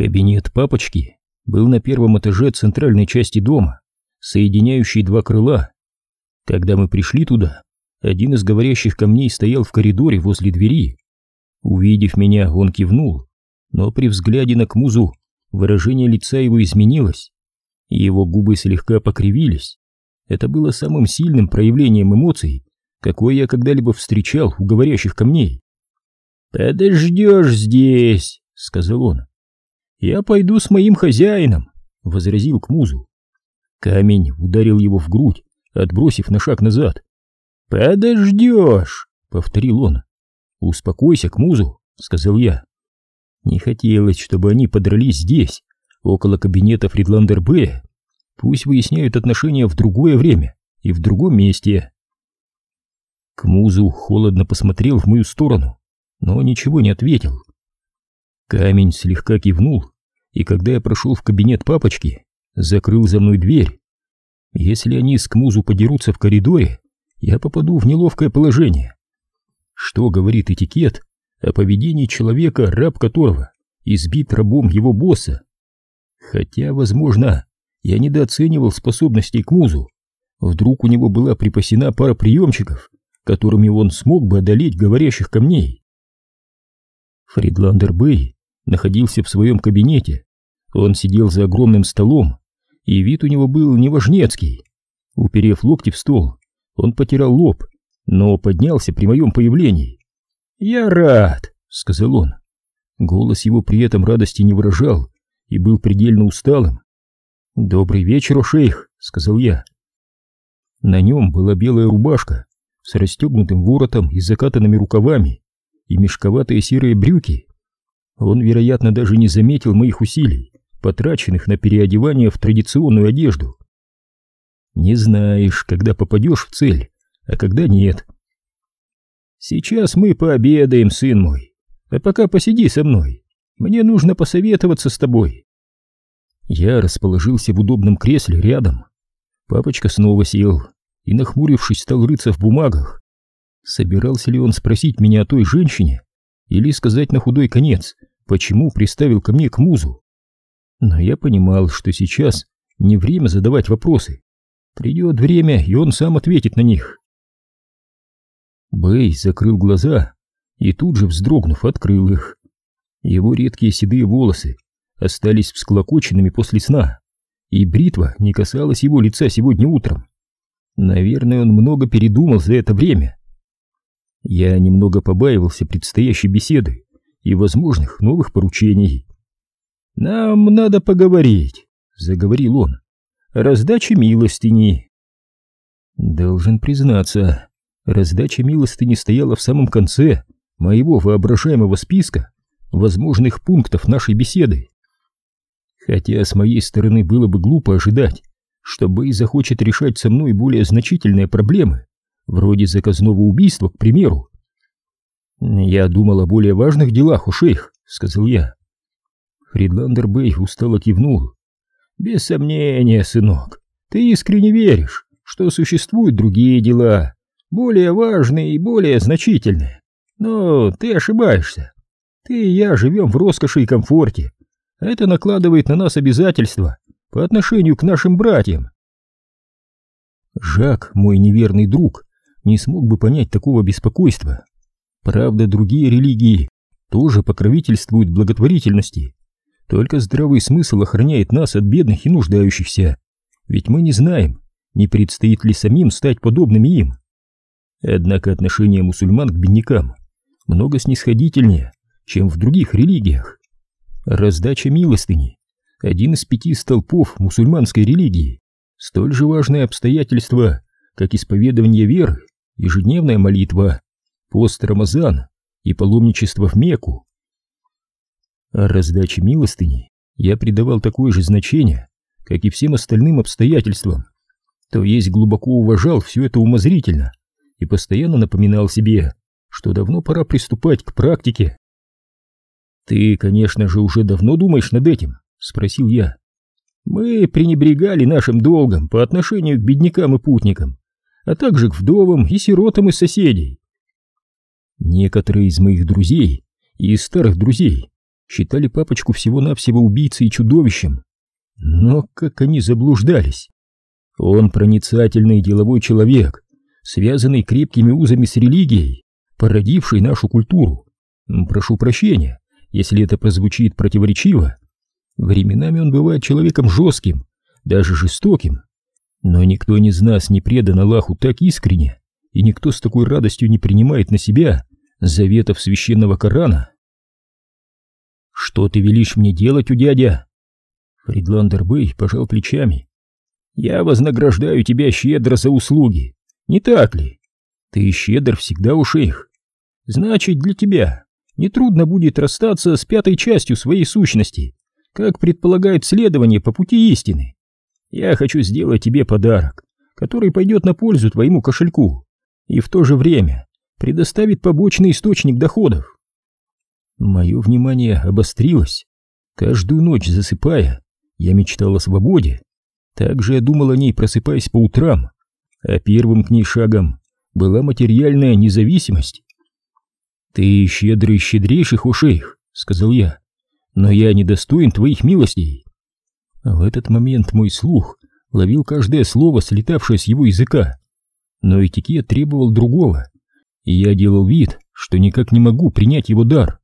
Кабинет папочки был на первом этаже центральной части дома, соединяющей два крыла. Когда мы пришли туда, один из говорящих камней стоял в коридоре возле двери. Увидев меня, он кивнул, но при взгляде на Кмузу выражение лица его изменилось, и его губы слегка покривились. Это было самым сильным проявлением эмоций, какое я когда-либо встречал у говорящих камней. «Подождешь здесь», — сказал он. «Я пойду с моим хозяином», — возразил Кмузу. Камень ударил его в грудь, отбросив на шаг назад. «Подождешь», — повторил он. «Успокойся, Кмузу», — сказал я. Не хотелось, чтобы они подрались здесь, около кабинета Фридландер Б. Пусть выясняют отношения в другое время и в другом месте. Кмузу холодно посмотрел в мою сторону, но ничего не ответил. Камень слегка кивнул, и когда я прошел в кабинет папочки, закрыл за мной дверь. Если они с Кмузу подерутся в коридоре, я попаду в неловкое положение. Что говорит этикет о поведении человека, раб которого избит рабом его босса? Хотя, возможно, я недооценивал способностей Кмузу. Вдруг у него была припасена пара приемчиков, которыми он смог бы одолеть говорящих камней. Фридландер Бэй находился в своем кабинете. Он сидел за огромным столом, и вид у него был неважнецкий. Уперев локти в стол, он потирал лоб, но поднялся при моем появлении. «Я рад», — сказал он. Голос его при этом радости не выражал и был предельно усталым. «Добрый вечер, шейх», — сказал я. На нем была белая рубашка с расстегнутым воротом и закатанными рукавами и мешковатые серые брюки, он, вероятно, даже не заметил моих усилий, потраченных на переодевание в традиционную одежду. Не знаешь, когда попадешь в цель, а когда нет. Сейчас мы пообедаем, сын мой, а пока посиди со мной. Мне нужно посоветоваться с тобой. Я расположился в удобном кресле рядом. Папочка снова сел и, нахмурившись, стал рыться в бумагах. Собирался ли он спросить меня о той женщине или сказать на худой конец, почему приставил ко мне к музу. Но я понимал, что сейчас не время задавать вопросы. Придет время, и он сам ответит на них. Бэй закрыл глаза и тут же, вздрогнув, открыл их. Его редкие седые волосы остались всклокоченными после сна, и бритва не касалась его лица сегодня утром. Наверное, он много передумал за это время. Я немного побаивался предстоящей беседы, и возможных новых поручений. «Нам надо поговорить», — заговорил он, — «раздача милостыни». Должен признаться, раздача милостыни стояла в самом конце моего воображаемого списка возможных пунктов нашей беседы. Хотя с моей стороны было бы глупо ожидать, что Бэй захочет решать со мной более значительные проблемы, вроде заказного убийства, к примеру. «Я думал о более важных делах, у шейх», — сказал я. Фридландер Бэй устало кивнул. «Без сомнения, сынок, ты искренне веришь, что существуют другие дела, более важные и более значительные. Но ты ошибаешься. Ты и я живем в роскоши и комфорте. Это накладывает на нас обязательства по отношению к нашим братьям». Жак, мой неверный друг, не смог бы понять такого беспокойства. Правда, другие религии тоже покровительствуют благотворительности. Только здравый смысл охраняет нас от бедных и нуждающихся. Ведь мы не знаем, не предстоит ли самим стать подобными им. Однако отношение мусульман к беднякам много снисходительнее, чем в других религиях. Раздача милостыни – один из пяти столпов мусульманской религии, столь же важное обстоятельство, как исповедование веры, ежедневная молитва, пост Рамазан и паломничество в Мекку. А раздаче милостыни я придавал такое же значение, как и всем остальным обстоятельствам, то есть глубоко уважал все это умозрительно и постоянно напоминал себе, что давно пора приступать к практике. «Ты, конечно же, уже давно думаешь над этим?» — спросил я. «Мы пренебрегали нашим долгом по отношению к беднякам и путникам, а также к вдовам и сиротам из соседей. Некоторые из моих друзей и из старых друзей считали папочку всего-навсего убийцей и чудовищем. Но как они заблуждались. Он проницательный деловой человек, связанный крепкими узами с религией, породивший нашу культуру. Прошу прощения, если это прозвучит противоречиво. Временами он бывает человеком жестким, даже жестоким. Но никто из нас не предан Аллаху так искренне, и никто с такой радостью не принимает на себя заветов священного Корана. «Что ты велишь мне делать у дядя?» Фридландер Бэй пожал плечами. «Я вознаграждаю тебя щедро за услуги, не так ли? Ты щедр всегда у шейх. Значит, для тебя нетрудно будет расстаться с пятой частью своей сущности, как предполагает следование по пути истины. Я хочу сделать тебе подарок, который пойдет на пользу твоему кошельку и в то же время предоставит побочный источник доходов. Мое внимание обострилось. Каждую ночь засыпая, я мечтал о свободе. Также я думал о ней, просыпаясь по утрам. А первым к ней шагом была материальная независимость. «Ты щедрый щедрейших ушейх», — сказал я, — «но я недостоин твоих милостей». В этот момент мой слух ловил каждое слово, слетавшее с его языка. Но этикет требовал другого, и я делал вид, что никак не могу принять его дар.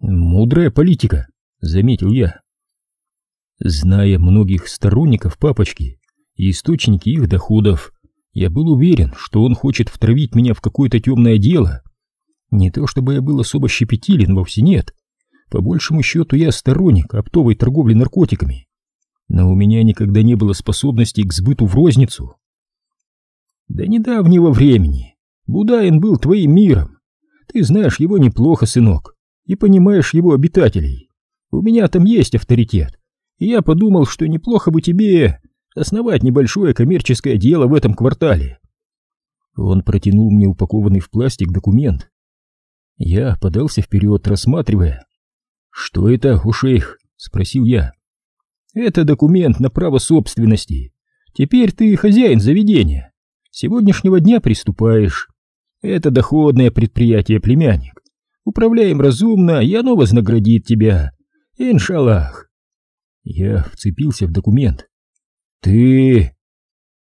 «Мудрая политика», — заметил я. Зная многих сторонников папочки и источники их доходов, я был уверен, что он хочет втравить меня в какое-то темное дело. Не то чтобы я был особо щепетилен, вовсе нет. По большему счету я сторонник оптовой торговли наркотиками. Но у меня никогда не было способности к сбыту в розницу. До недавнего времени Будаин был твоим миром. Ты знаешь его неплохо, сынок, и понимаешь его обитателей. У меня там есть авторитет, и я подумал, что неплохо бы тебе основать небольшое коммерческое дело в этом квартале. Он протянул мне упакованный в пластик документ. Я подался вперед, рассматривая. «Что это, у шейх?» — спросил я. «Это документ на право собственности. Теперь ты хозяин заведения. С сегодняшнего дня приступаешь. Это доходное предприятие, племянник. Управляем разумно, и оно вознаградит тебя. Иншаллах». Я вцепился в документ. «Ты...»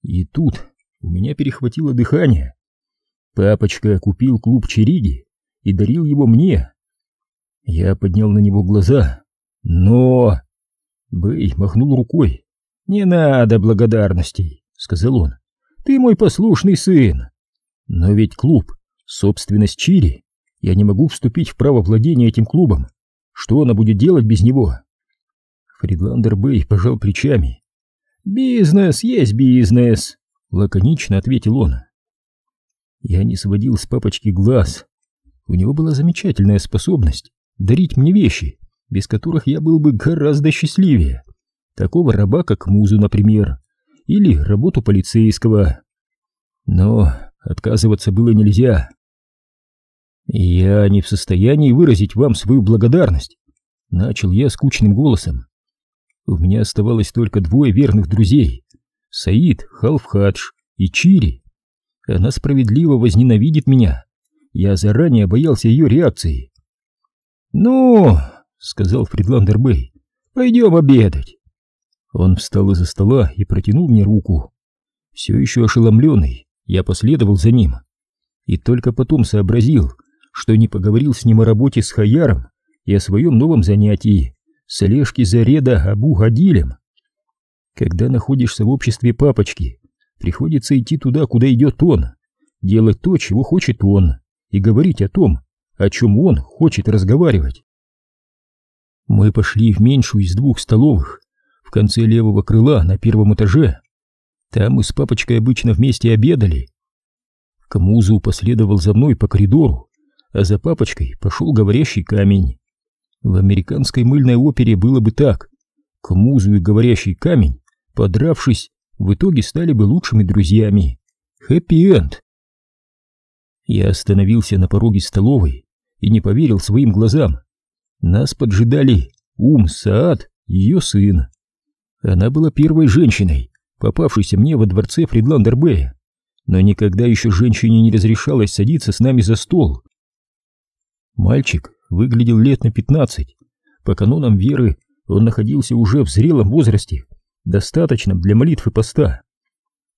И тут у меня перехватило дыхание. Папочка купил клуб Чериги и дарил его мне. Я поднял на него глаза. «Но...» Бэй махнул рукой. «Не надо благодарностей», — сказал он. «Ты мой послушный сын. Но ведь клуб — собственность Чири. Я не могу вступить в право владения этим клубом. Что она будет делать без него?» Фридландер Бэй пожал плечами. «Бизнес есть бизнес», — лаконично ответил он. Я не сводил с папочки глаз. У него была замечательная способность дарить мне вещи, без которых я был бы гораздо счастливее. Такого раба, как Музу, например, или работу полицейского. Но отказываться было нельзя. «Я не в состоянии выразить вам свою благодарность», — начал я скучным голосом. У меня оставалось только двое верных друзей — Саид, Халфхадж и Чири. Она справедливо возненавидит меня. Я заранее боялся ее реакции. «Ну, — сказал Фридландер Бэй, — пойдем обедать». Он встал из-за стола и протянул мне руку. Все еще ошеломленный, я последовал за ним. И только потом сообразил, что не поговорил с ним о работе с Хаяром и о своем новом занятии слежки за Реда Абу Гадилем. Когда находишься в обществе папочки, приходится идти туда, куда идет он, делать то, чего хочет он, и говорить о том, о чем он хочет разговаривать. Мы пошли в меньшую из двух столовых, в конце левого крыла на первом этаже. Там мы с папочкой обычно вместе обедали. Камузу последовал за мной по коридору, а за папочкой пошел говорящий камень. В американской мыльной опере было бы так. К музу и говорящий камень, подравшись, в итоге стали бы лучшими друзьями. Хэппи-энд. Я остановился на пороге столовой и не поверил своим глазам. Нас поджидали Ум Саад, ее сын. Она была первой женщиной, попавшейся мне во дворце Фридландербея, но никогда еще женщине не разрешалось садиться с нами за стол. Мальчик выглядел лет на пятнадцать, По канонам веры он находился уже в зрелом возрасте, достаточном для молитвы поста.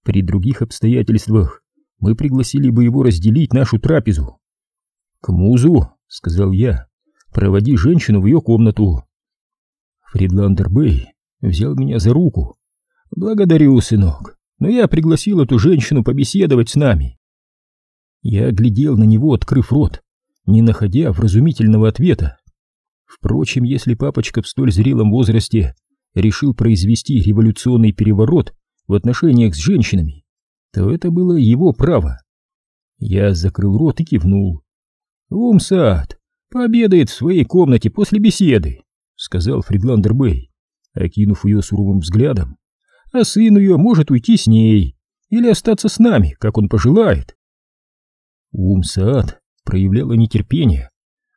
При других обстоятельствах мы пригласили бы его разделить нашу трапезу. «К музу», — сказал я, — «проводи женщину в ее комнату». Фридландер Бэй взял меня за руку. «Благодарю, сынок, но я пригласил эту женщину побеседовать с нами». Я глядел на него, открыв рот, не находя вразумительного ответа. Впрочем, если папочка в столь зрелом возрасте решил произвести революционный переворот в отношениях с женщинами, то это было его право. Я закрыл рот и кивнул. «Умсад пообедает в своей комнате после беседы», — сказал Фридландер Бэй, окинув ее суровым взглядом. «А сын ее может уйти с ней или остаться с нами, как он пожелает». Умсад проявляла нетерпение.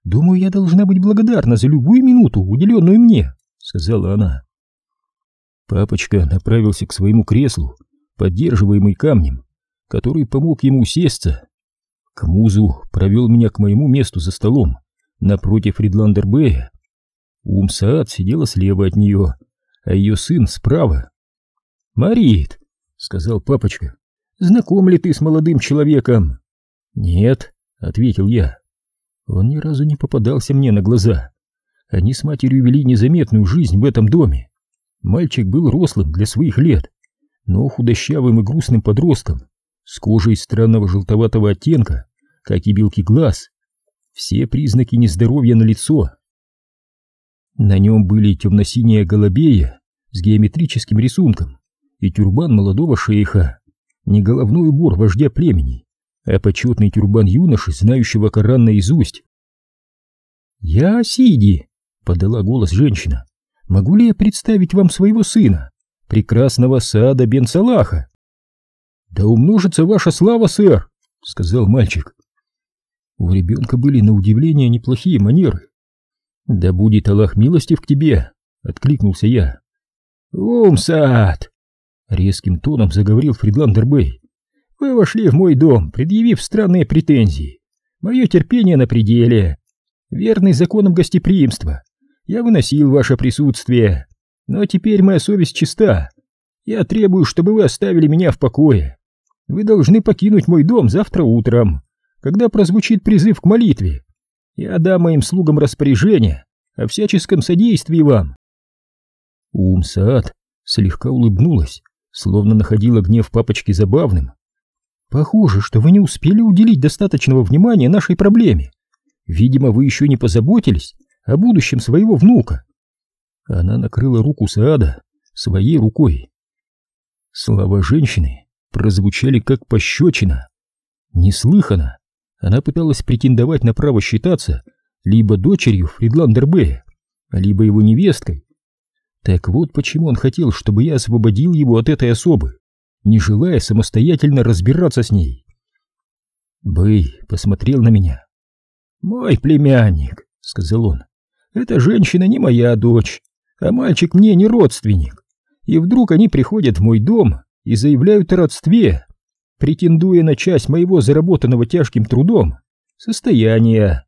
«Думаю, я должна быть благодарна за любую минуту, уделенную мне», — сказала она. Папочка направился к своему креслу, поддерживаемый камнем, который помог ему сесться. Кмузу провел меня к моему месту за столом, напротив Ридландербея. Умсаат сидела слева от нее, а ее сын справа. «Марит», — сказал папочка, — «знаком ли ты с молодым человеком?» «Нет», — ответил я. Он ни разу не попадался мне на глаза. Они с матерью вели незаметную жизнь в этом доме. Мальчик был рослым для своих лет, но худощавым и грустным подростком, с кожей странного желтоватого оттенка, как и белки глаз. Все признаки нездоровья на лицо. На нем были темно-синяя голубея с геометрическим рисунком и тюрбан молодого шейха, не головной убор вождя племени, а почетный тюрбан юноши, знающего Коран наизусть. «Я Сиди», — подала голос женщина. Могу ли я представить вам своего сына, прекрасного Саада бен Салаха? Да умножится ваша слава, сэр, сказал мальчик. У ребенка были на удивление неплохие манеры. Да будет Аллах милостив к тебе, откликнулся я. Ум, Саад! Резким тоном заговорил Фридландер Бэй. Вы вошли в мой дом, предъявив странные претензии. Мое терпение на пределе. Верный законам гостеприимства. Я выносил ваше присутствие, но теперь моя совесть чиста. Я требую, чтобы вы оставили меня в покое. Вы должны покинуть мой дом завтра утром, когда прозвучит призыв к молитве. Я дам моим слугам распоряжение о всяческом содействии вам. Умсаат слегка улыбнулась, словно находила гнев папочки забавным. Похоже, что вы не успели уделить достаточного внимания нашей проблеме. Видимо, вы еще не позаботились о будущем своего внука. Она накрыла руку Саада своей рукой. Слова женщины прозвучали как пощечина. Неслыханно. Она пыталась претендовать на право считаться либо дочерью Фридландербея, либо его невесткой. Так вот почему он хотел, чтобы я освободил его от этой особы, не желая самостоятельно разбираться с ней. Бэй посмотрел на меня. «Мой племянник», — сказал он, эта женщина не моя дочь, а мальчик мне не родственник. И вдруг они приходят в мой дом и заявляют о родстве, претендуя на часть моего заработанного тяжким трудом состояния.